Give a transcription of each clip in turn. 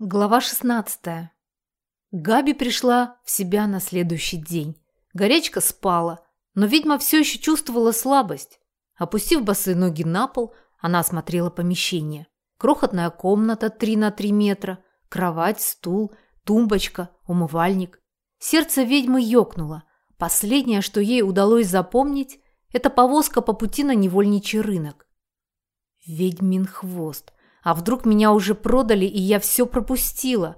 Глава 16. Габи пришла в себя на следующий день. Горячка спала, но ведьма все еще чувствовала слабость. Опустив босые ноги на пол, она осмотрела помещение. Крохотная комната 3 на 3 метра, кровать, стул, тумбочка, умывальник. Сердце ведьмы ёкнуло. Последнее, что ей удалось запомнить, это повозка по пути на невольничий рынок. Ведьмин хвост. А вдруг меня уже продали, и я все пропустила?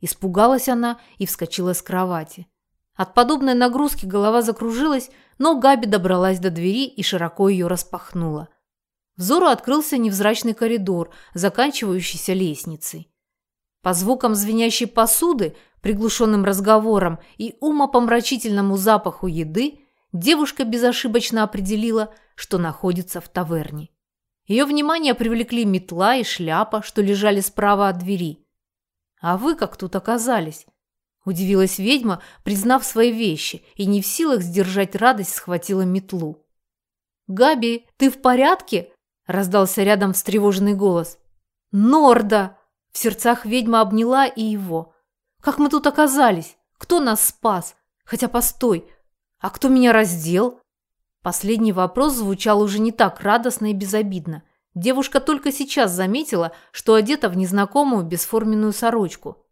Испугалась она и вскочила с кровати. От подобной нагрузки голова закружилась, но Габи добралась до двери и широко ее распахнула. Взору открылся невзрачный коридор, заканчивающийся лестницей. По звукам звенящей посуды, приглушенным разговорам и умопомрачительному запаху еды девушка безошибочно определила, что находится в таверне. Ее внимание привлекли метла и шляпа, что лежали справа от двери. «А вы как тут оказались?» Удивилась ведьма, признав свои вещи, и не в силах сдержать радость схватила метлу. «Габи, ты в порядке?» – раздался рядом встревоженный голос. «Норда!» – в сердцах ведьма обняла и его. «Как мы тут оказались? Кто нас спас? Хотя постой, а кто меня раздел?» Последний вопрос звучал уже не так радостно и безобидно. Девушка только сейчас заметила, что одета в незнакомую бесформенную сорочку.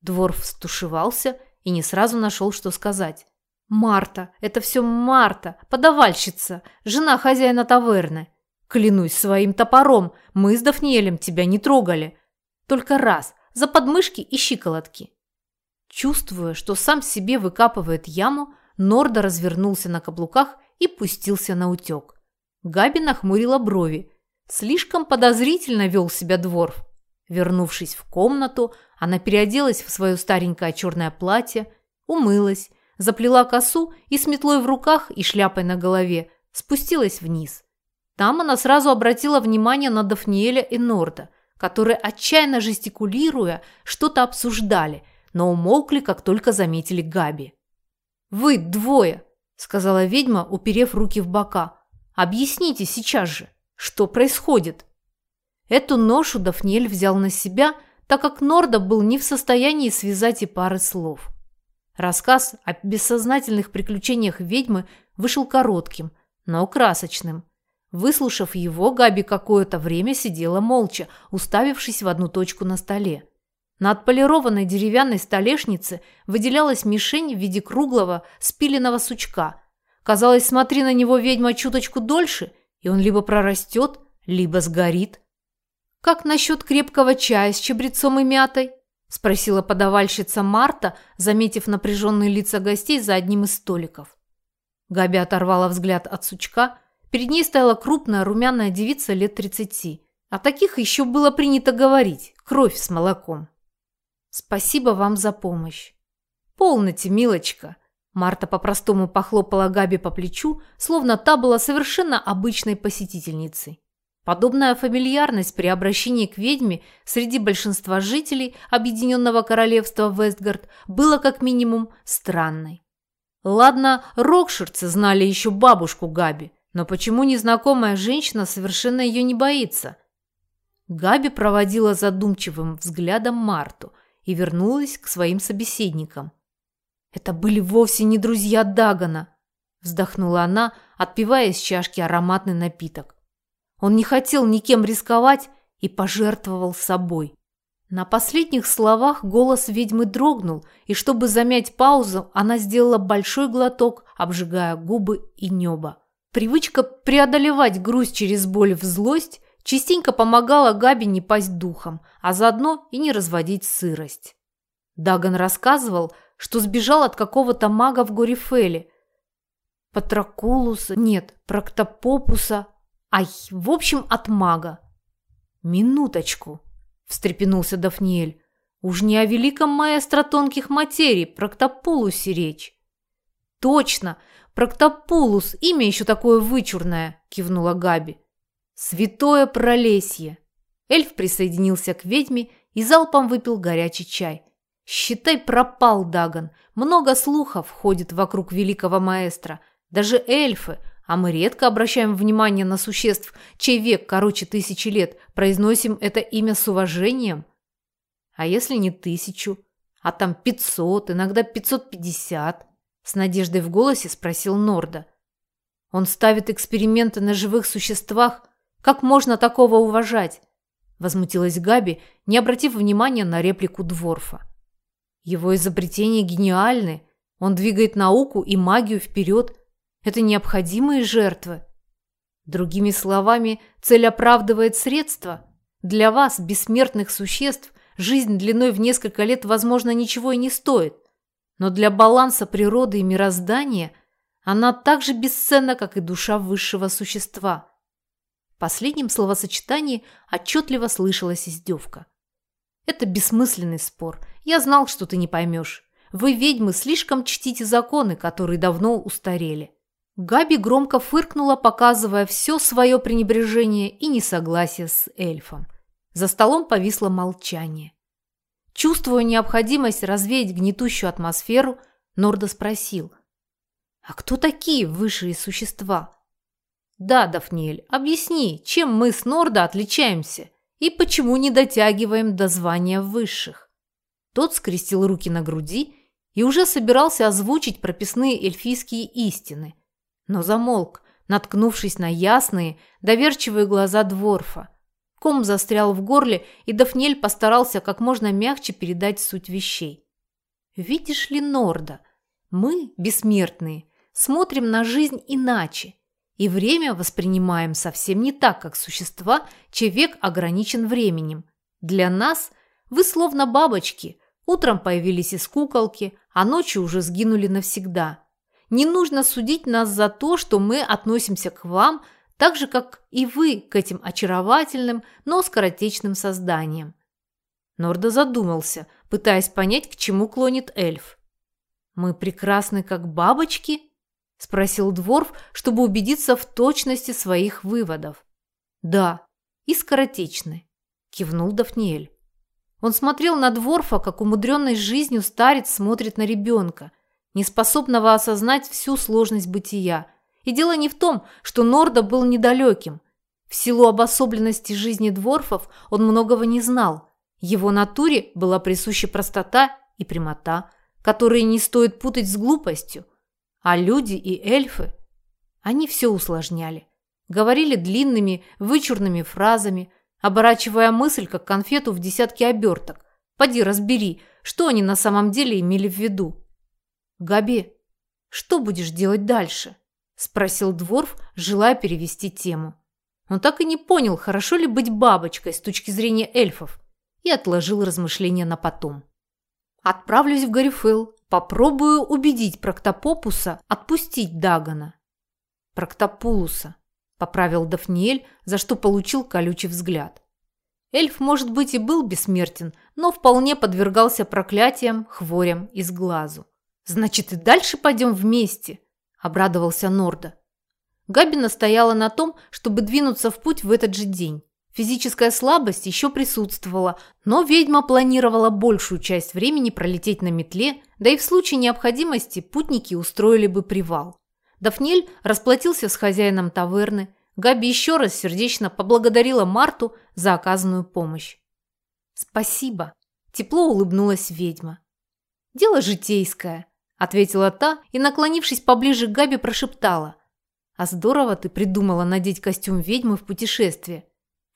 Дворф стушевался и не сразу нашел, что сказать. «Марта! Это все Марта! Подавальщица! Жена хозяина таверны! Клянусь своим топором, мы с Дафниелем тебя не трогали. Только раз, за подмышки и щиколотки!» Чувствуя, что сам себе выкапывает яму, Норда развернулся на каблуках и пустился на утек. Габи нахмурила брови. Слишком подозрительно вел себя Дворф. Вернувшись в комнату, она переоделась в свое старенькое черное платье, умылась, заплела косу и с метлой в руках и шляпой на голове спустилась вниз. Там она сразу обратила внимание на Дафниэля и Норда, которые, отчаянно жестикулируя, что-то обсуждали, но умолкли, как только заметили Габи. «Вы двое!» – сказала ведьма, уперев руки в бока. «Объясните сейчас же, что происходит?» Эту ношу Дафниэль взял на себя, так как Норда был не в состоянии связать и пары слов. Рассказ о бессознательных приключениях ведьмы вышел коротким, но красочным. Выслушав его, Габи какое-то время сидела молча, уставившись в одну точку на столе. На отполированной деревянной столешнице выделялась мишень в виде круглого спиленного сучка. Казалось, смотри на него ведьма чуточку дольше, и он либо прорастет, либо сгорит. «Как насчет крепкого чая с чабрецом и мятой?» – спросила подавальщица Марта, заметив напряженные лица гостей за одним из столиков. Габи оторвала взгляд от сучка. Перед ней стояла крупная румяная девица лет тридцати. О таких еще было принято говорить – кровь с молоком. Спасибо вам за помощь. Полноте, милочка. Марта по-простому похлопала Габи по плечу, словно та была совершенно обычной посетительницей. Подобная фамильярность при обращении к ведьме среди большинства жителей Объединенного Королевства Вестгард была как минимум странной. Ладно, рокширцы знали еще бабушку Габи, но почему незнакомая женщина совершенно ее не боится? Габи проводила задумчивым взглядом Марту – и вернулась к своим собеседникам. «Это были вовсе не друзья Дагана», – вздохнула она, отпивая из чашки ароматный напиток. Он не хотел никем рисковать и пожертвовал собой. На последних словах голос ведьмы дрогнул, и чтобы замять паузу, она сделала большой глоток, обжигая губы и небо. Привычка преодолевать грусть через боль в злость частенько помогала Габи не пасть духом, а заодно и не разводить сырость. Даган рассказывал, что сбежал от какого-то мага в Горифеле. Патракулуса, нет, Проктопопуса, ай, в общем, от мага. «Минуточку», – встрепенулся Дафниэль. «Уж не о великом маэстро тонких материй, Проктопулусе речь». «Точно, Проктопулус, имя еще такое вычурное», – кивнула Габи. Святое пролесье! Эльф присоединился к ведьме и залпом выпил горячий чай. Считай, пропал Даган. Много слухов ходит вокруг великого маэстро. Даже эльфы, а мы редко обращаем внимание на существ, чей век короче тысячи лет, произносим это имя с уважением. А если не тысячу? А там пятьсот, иногда пятьсот пятьдесят? С надеждой в голосе спросил Норда. Он ставит эксперименты на живых существах. Как можно такого уважать? Возмутилась Габи, не обратив внимания на реплику Дворфа. Его изобретения гениальны. Он двигает науку и магию вперед. Это необходимые жертвы. Другими словами, цель оправдывает средства. Для вас, бессмертных существ, жизнь длиной в несколько лет, возможно, ничего и не стоит. Но для баланса природы и мироздания она так же бесценна, как и душа высшего существа. В последнем словосочетании отчетливо слышалась издевка. Это бессмысленный спор. Я знал, что ты не поймешь. Вы, ведьмы, слишком чтите законы, которые давно устарели. Габи громко фыркнула, показывая все свое пренебрежение и несогласие с эльфом. За столом повисло молчание. Чувствуя необходимость развеять гнетущую атмосферу, Норда спросил. «А кто такие высшие существа?» «Да, Дафниэль, объясни, чем мы с Норда отличаемся и почему не дотягиваем до звания высших?» Тот скрестил руки на груди и уже собирался озвучить прописные эльфийские истины – но замолк, наткнувшись на ясные, доверчивые глаза Дворфа. Ком застрял в горле, и Дафнель постарался как можно мягче передать суть вещей. «Видишь ли, Норда, мы, бессмертные, смотрим на жизнь иначе, и время воспринимаем совсем не так, как существа, чей век ограничен временем. Для нас вы словно бабочки, утром появились из куколки, а ночью уже сгинули навсегда». Не нужно судить нас за то, что мы относимся к вам так же, как и вы к этим очаровательным, но скоротечным созданиям. Норда задумался, пытаясь понять, к чему клонит эльф. «Мы прекрасны, как бабочки?» – спросил Дворф, чтобы убедиться в точности своих выводов. «Да, и скоротечны», – кивнул Дафниэль. Он смотрел на Дворфа, как умудренный жизнью старец смотрит на ребенка – неспособного осознать всю сложность бытия. И дело не в том, что Норда был недалеким. В силу обособленности жизни дворфов он многого не знал. Его натуре была присуща простота и прямота, которые не стоит путать с глупостью. А люди и эльфы, они все усложняли. Говорили длинными, вычурными фразами, оборачивая мысль, как конфету в десятки оберток. Поди разбери, что они на самом деле имели в виду. «Габи, что будешь делать дальше?» – спросил Дворф, желая перевести тему. Он так и не понял, хорошо ли быть бабочкой с точки зрения эльфов, и отложил размышления на потом. «Отправлюсь в Гарифел, попробую убедить Проктопопуса отпустить Дагана». «Проктопулуса», – поправил Дафниэль, за что получил колючий взгляд. Эльф, может быть, и был бессмертен, но вполне подвергался проклятиям, хворям и сглазу. «Значит, и дальше пойдем вместе», – обрадовался Норда. Габи настояла на том, чтобы двинуться в путь в этот же день. Физическая слабость еще присутствовала, но ведьма планировала большую часть времени пролететь на метле, да и в случае необходимости путники устроили бы привал. Дафнель расплатился с хозяином таверны. Габи еще раз сердечно поблагодарила Марту за оказанную помощь. «Спасибо», – тепло улыбнулась ведьма. «Дело житейское ответила та и, наклонившись поближе к Габи, прошептала. «А здорово ты придумала надеть костюм ведьмы в путешествие.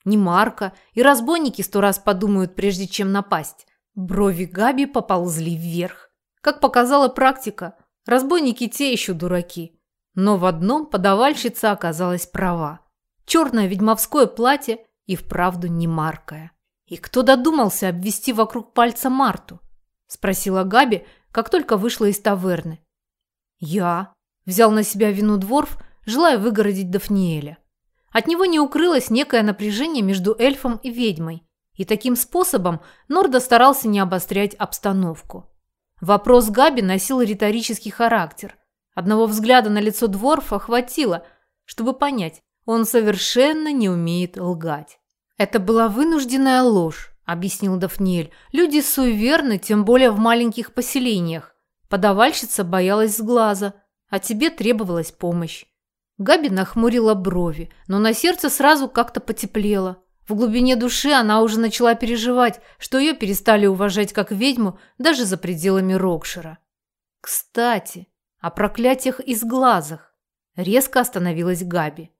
Не марка, и разбойники сто раз подумают, прежде чем напасть». Брови Габи поползли вверх. Как показала практика, разбойники те еще дураки. Но в одном подавальщица оказалась права. Черное ведьмовское платье и вправду не маркое. И кто додумался обвести вокруг пальца Марту? Спросила Габи, как только вышла из таверны. «Я?» – взял на себя вину Дворф, желая выгородить Дафниэля. От него не укрылось некое напряжение между эльфом и ведьмой, и таким способом Норда старался не обострять обстановку. Вопрос Габи носил риторический характер. Одного взгляда на лицо Дворфа хватило, чтобы понять, он совершенно не умеет лгать. Это была вынужденная ложь, объяснил Дафниэль. «Люди суеверны, тем более в маленьких поселениях. Подавальщица боялась с глаза, а тебе требовалась помощь». Габи нахмурила брови, но на сердце сразу как-то потеплело. В глубине души она уже начала переживать, что ее перестали уважать как ведьму даже за пределами Рокшира. Кстати, о проклятиях из глазах. Резко остановилась Габи.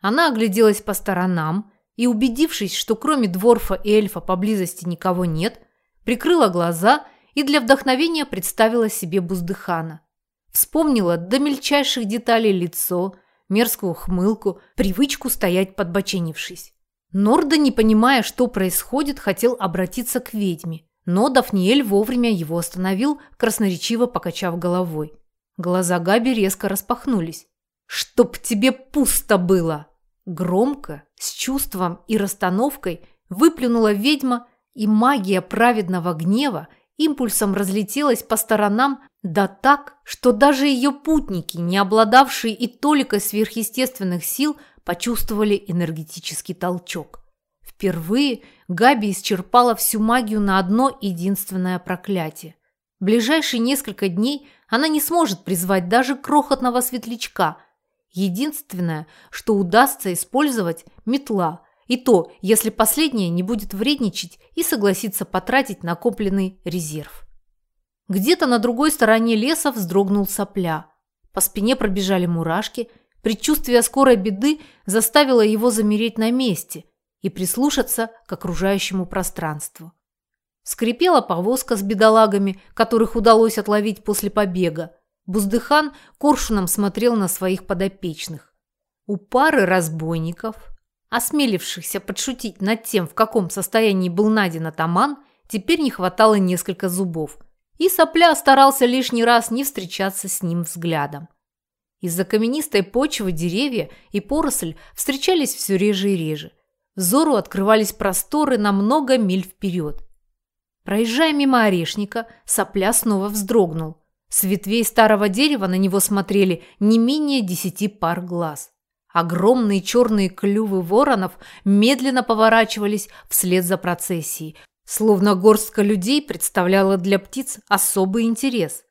Она огляделась по сторонам и, убедившись, что кроме дворфа и эльфа поблизости никого нет, прикрыла глаза и для вдохновения представила себе Буздыхана. Вспомнила до мельчайших деталей лицо, мерзкую хмылку, привычку стоять подбоченившись. Норда, не понимая, что происходит, хотел обратиться к ведьме, но Дафниэль вовремя его остановил, красноречиво покачав головой. Глаза Габи резко распахнулись. «Чтоб тебе пусто было!» Громко, с чувством и расстановкой выплюнула ведьма, и магия праведного гнева импульсом разлетелась по сторонам, да так, что даже ее путники, не обладавшие и толикой сверхъестественных сил, почувствовали энергетический толчок. Впервые Габи исчерпала всю магию на одно единственное проклятие. В ближайшие несколько дней она не сможет призвать даже крохотного светлячка. Единственное, что удастся использовать – метла. И то, если последняя не будет вредничать и согласится потратить накопленный резерв. Где-то на другой стороне леса вздрогнул сопля. По спине пробежали мурашки – Предчувствие скорой беды заставило его замереть на месте и прислушаться к окружающему пространству. Скрипела повозка с бедолагами, которых удалось отловить после побега. Буздыхан коршуном смотрел на своих подопечных. У пары разбойников, осмелившихся подшутить над тем, в каком состоянии был найден атаман, теперь не хватало несколько зубов. И сопля старался лишний раз не встречаться с ним взглядом. Из-за каменистой почвы деревья и поросль встречались все реже и реже. Взору открывались просторы на много миль вперед. Проезжая мимо орешника, сопля снова вздрогнул. С ветвей старого дерева на него смотрели не менее десяти пар глаз. Огромные черные клювы воронов медленно поворачивались вслед за процессией, словно горстка людей представляла для птиц особый интерес.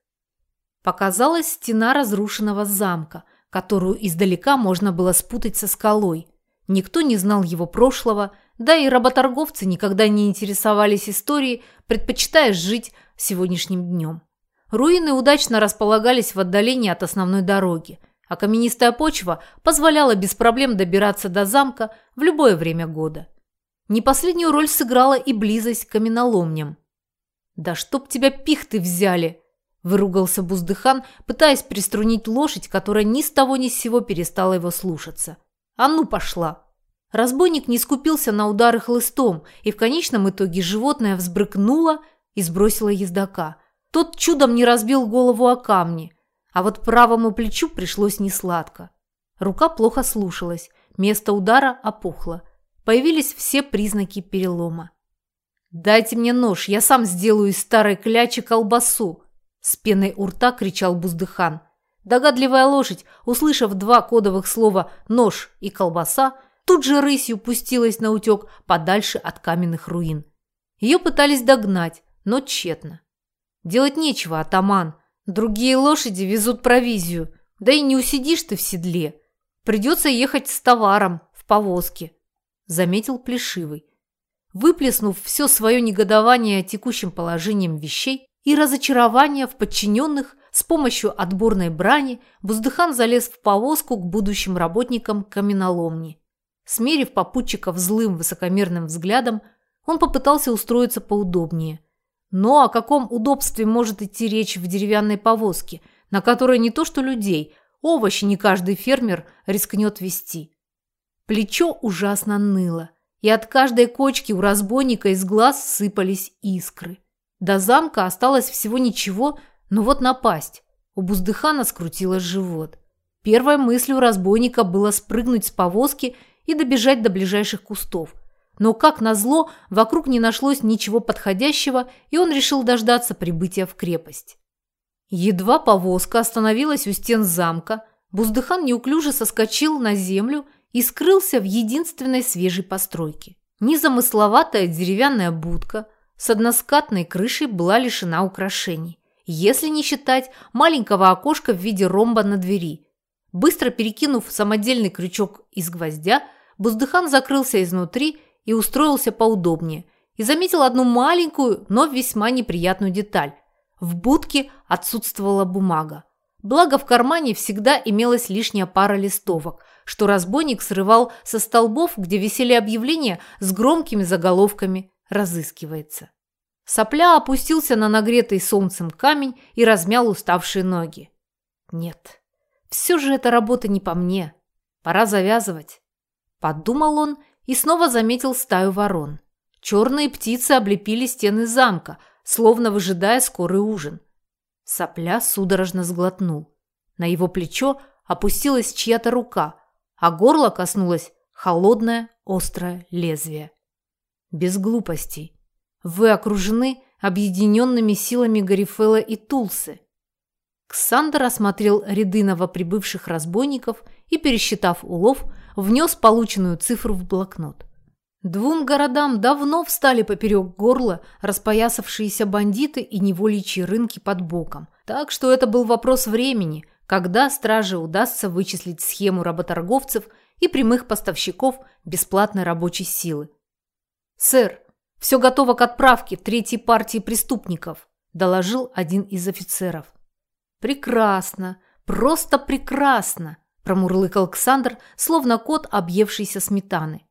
Показалась стена разрушенного замка, которую издалека можно было спутать со скалой. Никто не знал его прошлого, да и работорговцы никогда не интересовались историей, предпочитая жить сегодняшним днем. Руины удачно располагались в отдалении от основной дороги, а каменистая почва позволяла без проблем добираться до замка в любое время года. Не последнюю роль сыграла и близость к каменоломням. «Да чтоб тебя пихты взяли!» Выругался Буздыхан, пытаясь приструнить лошадь, которая ни с того ни с сего перестала его слушаться. «А ну, пошла!» Разбойник не скупился на удары хлыстом, и в конечном итоге животное взбрыкнуло и сбросило ездока. Тот чудом не разбил голову о камни, а вот правому плечу пришлось несладко. Рука плохо слушалась, место удара опухло. Появились все признаки перелома. «Дайте мне нож, я сам сделаю из старой клячи колбасу», с пеной у рта кричал Буздыхан. Догадливая лошадь, услышав два кодовых слова «нож» и «колбаса», тут же рысью пустилась на утек подальше от каменных руин. Ее пытались догнать, но тщетно. Делать нечего, атаман. Другие лошади везут провизию, да и не усидишь ты в седле. Придется ехать с товаром в повозке, заметил Плешивый. Выплеснув все свое негодование текущим положением вещей, и разочарования в подчиненных с помощью отборной брани Буздыхан залез в повозку к будущим работникам каменоломни. Смерив попутчиков злым высокомерным взглядом, он попытался устроиться поудобнее. Но о каком удобстве может идти речь в деревянной повозке, на которой не то что людей, овощи не каждый фермер рискнет вести? Плечо ужасно ныло, и от каждой кочки у разбойника из глаз сыпались искры. До замка осталось всего ничего, но вот напасть. У Буздыхана скрутило живот. Первой мыслью разбойника было спрыгнуть с повозки и добежать до ближайших кустов. Но, как назло, вокруг не нашлось ничего подходящего, и он решил дождаться прибытия в крепость. Едва повозка остановилась у стен замка, Буздыхан неуклюже соскочил на землю и скрылся в единственной свежей постройке. Незамысловатая деревянная будка – с односкатной крышей была лишена украшений, если не считать маленького окошка в виде ромба на двери. Быстро перекинув самодельный крючок из гвоздя, Буздыхан закрылся изнутри и устроился поудобнее. И заметил одну маленькую, но весьма неприятную деталь. В будке отсутствовала бумага. Благо в кармане всегда имелась лишняя пара листовок, что разбойник срывал со столбов, где висели объявления с громкими заголовками «Разыскивается». Сопля опустился на нагретый солнцем камень и размял уставшие ноги. Нет, все же эта работа не по мне. Пора завязывать. Подумал он и снова заметил стаю ворон. Черные птицы облепили стены замка, словно выжидая скорый ужин. Сопля судорожно сглотнул. На его плечо опустилась чья-то рука, а горло коснулось холодное острое лезвие. Без глупостей. Вы окружены объединенными силами Гарифела и Тулсы. Ксандр осмотрел ряды новоприбывших разбойников и, пересчитав улов, внес полученную цифру в блокнот. Двум городам давно встали поперек горла распоясавшиеся бандиты и невольичьи рынки под боком. Так что это был вопрос времени, когда страже удастся вычислить схему работорговцев и прямых поставщиков бесплатной рабочей силы. «Сэр, «Все готово к отправке третьей партии преступников», – доложил один из офицеров. «Прекрасно, просто прекрасно», – промурлыкал Александр, словно кот, объевшийся сметаны.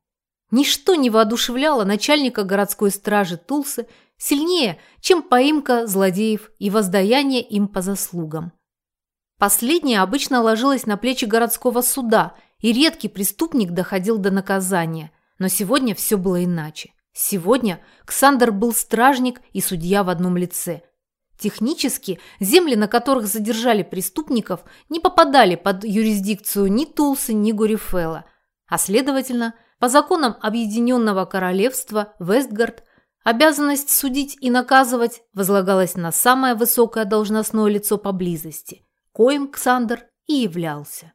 Ничто не воодушевляло начальника городской стражи Тулсы сильнее, чем поимка злодеев и воздаяние им по заслугам. Последнее обычно ложилось на плечи городского суда, и редкий преступник доходил до наказания, но сегодня все было иначе. Сегодня Ксандр был стражник и судья в одном лице. Технически земли, на которых задержали преступников, не попадали под юрисдикцию ни Тулсы, ни Гурифела, а следовательно, по законам Объединенного Королевства Вестгард обязанность судить и наказывать возлагалась на самое высокое должностное лицо поблизости, коим Ксандр и являлся.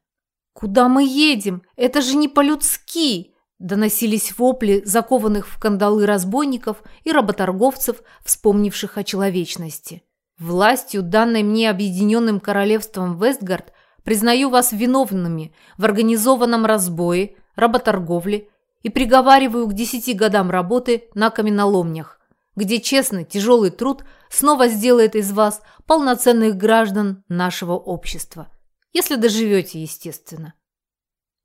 «Куда мы едем? Это же не по-людски!» Доносились вопли закованных в кандалы разбойников и работорговцев, вспомнивших о человечности. Властью, данной мне Объединенным Королевством Вестгард, признаю вас виновными в организованном разбое, работорговле и приговариваю к десяти годам работы на каменоломнях, где честный, тяжелый труд снова сделает из вас полноценных граждан нашего общества. Если доживете, естественно.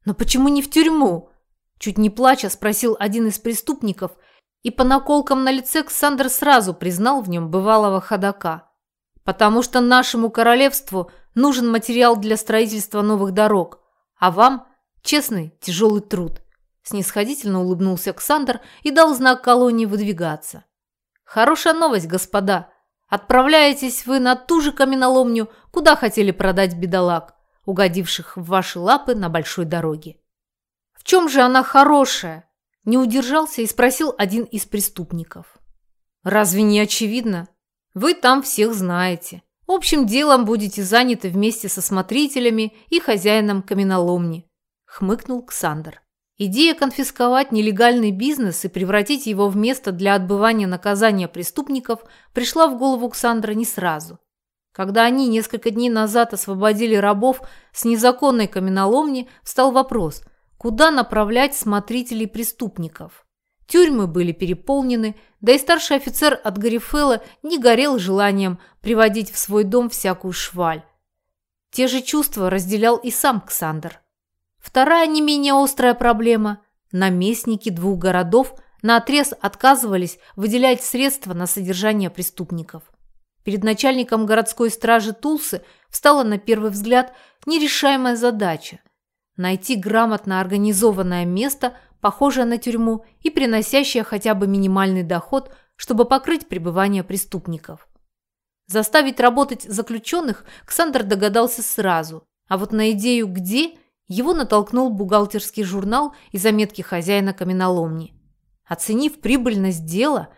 Но почему не в тюрьму? Чуть не плача спросил один из преступников, и по наколкам на лице Ксандр сразу признал в нем бывалого ходока. «Потому что нашему королевству нужен материал для строительства новых дорог, а вам – честный, тяжелый труд». Снисходительно улыбнулся Ксандр и дал знак колонии выдвигаться. «Хорошая новость, господа. Отправляетесь вы на ту же каменоломню, куда хотели продать бедолаг, угодивших в ваши лапы на большой дороге». В чем же она хорошая? Не удержался и спросил один из преступников. Разве не очевидно? Вы там всех знаете. Общим делом будете заняты вместе со смотрителями и хозяином каменоломни, хмыкнул Ксандр. Идея конфисковать нелегальный бизнес и превратить его в место для отбывания наказания преступников пришла в голову Ксандра не сразу. Когда они несколько дней назад освободили рабов с незаконной каменоломни, встал вопрос – куда направлять смотрителей преступников. Тюрьмы были переполнены, да и старший офицер от Гарифела не горел желанием приводить в свой дом всякую шваль. Те же чувства разделял и сам Ксандр. Вторая не менее острая проблема – наместники двух городов наотрез отказывались выделять средства на содержание преступников. Перед начальником городской стражи Тулсы встала на первый взгляд нерешаемая задача – Найти грамотно организованное место, похожее на тюрьму и приносящее хотя бы минимальный доход, чтобы покрыть пребывание преступников. Заставить работать заключенных Ксандр догадался сразу, а вот на идею «где» его натолкнул бухгалтерский журнал и заметки хозяина каменоломни. Оценив прибыльность дела,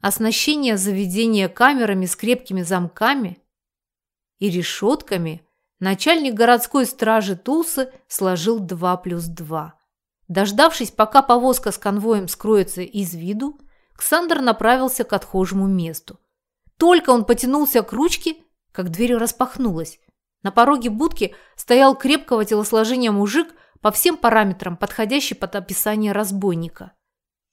оснащение заведения камерами с крепкими замками и решетками – Начальник городской стражи Тулсы сложил 2 плюс 2. Дождавшись, пока повозка с конвоем скроется из виду, Ксандр направился к отхожему месту. Только он потянулся к ручке, как дверь распахнулась. На пороге будки стоял крепкого телосложения мужик по всем параметрам, подходящий под описание разбойника.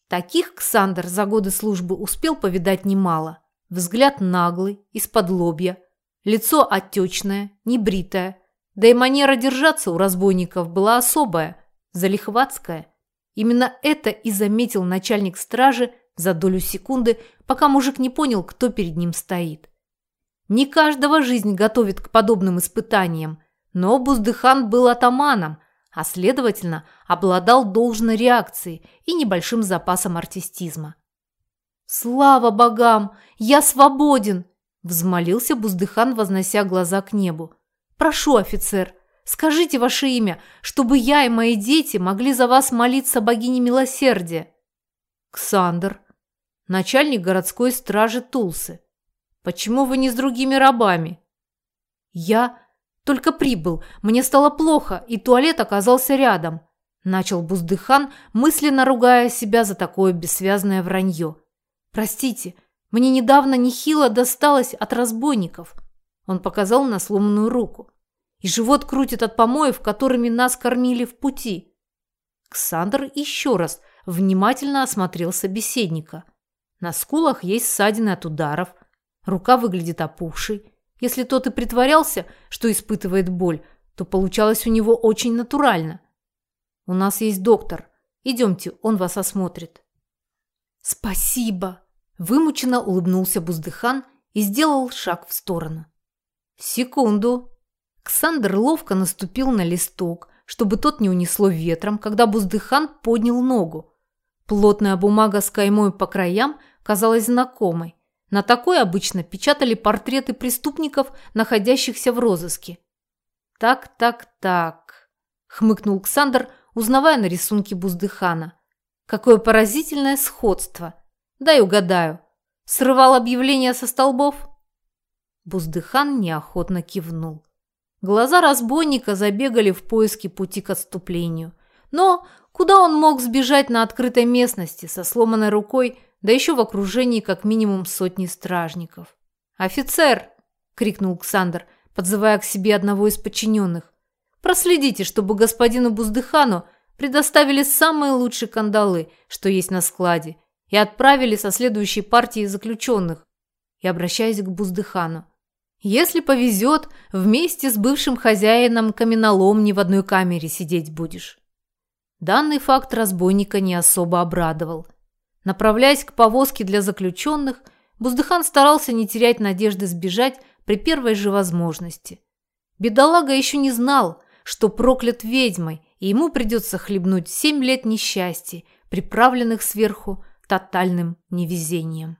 Таких Ксандр за годы службы успел повидать немало. Взгляд наглый, из-под лобья, лицо отечное, небритое, да и манера держаться у разбойников была особая, залихватская. Именно это и заметил начальник стражи за долю секунды, пока мужик не понял, кто перед ним стоит. Не каждого жизнь готовит к подобным испытаниям, но Буздыхан был атаманом, а следовательно, обладал должной реакцией и небольшим запасом артистизма. «Слава богам! Я свободен!» – взмолился Буздыхан, вознося глаза к небу. «Прошу, офицер, скажите ваше имя, чтобы я и мои дети могли за вас молиться богине милосердия». «Ксандр, начальник городской стражи Тулсы. Почему вы не с другими рабами?» «Я только прибыл, мне стало плохо, и туалет оказался рядом. Начал Буздыхан, мысленно ругая себя за такое бессвязное вранье. Простите, мне недавно нехило досталось от разбойников. Он показал на сломанную руку. И живот крутит от помоев, которыми нас кормили в пути. Ксандр еще раз внимательно осмотрел собеседника. На скулах есть ссадины от ударов, рука выглядит опухшей, если тот и притворялся, что испытывает боль, то получалось у него очень натурально. «У нас есть доктор. Идемте, он вас осмотрит». «Спасибо!» – вымученно улыбнулся Буздыхан и сделал шаг в сторону. «Секунду!» Ксандр ловко наступил на листок, чтобы тот не унесло ветром, когда Буздыхан поднял ногу. Плотная бумага с каймой по краям казалась знакомой, на такой обычно печатали портреты преступников, находящихся в розыске. «Так, так, так», – хмыкнул Ксандр, узнавая на рисунке Буздыхана. «Какое поразительное сходство! Дай угадаю. Срывал объявление со столбов?» Буздыхан неохотно кивнул. Глаза разбойника забегали в поиске пути к отступлению. Но куда он мог сбежать на открытой местности со сломанной рукой да еще в окружении как минимум сотни стражников. «Офицер!» – крикнул Ксандр, подзывая к себе одного из подчиненных. «Проследите, чтобы господину Буздыхану предоставили самые лучшие кандалы, что есть на складе, и отправили со следующей партией заключенных». И обращаясь к Буздыхану. «Если повезет, вместе с бывшим хозяином каменоломни в одной камере сидеть будешь». Данный факт разбойника не особо обрадовал – Направляясь к повозке для заключенных, Буздыхан старался не терять надежды сбежать при первой же возможности. Бедолага еще не знал, что проклят ведьмой, и ему придется хлебнуть семь лет несчастья, приправленных сверху тотальным невезением.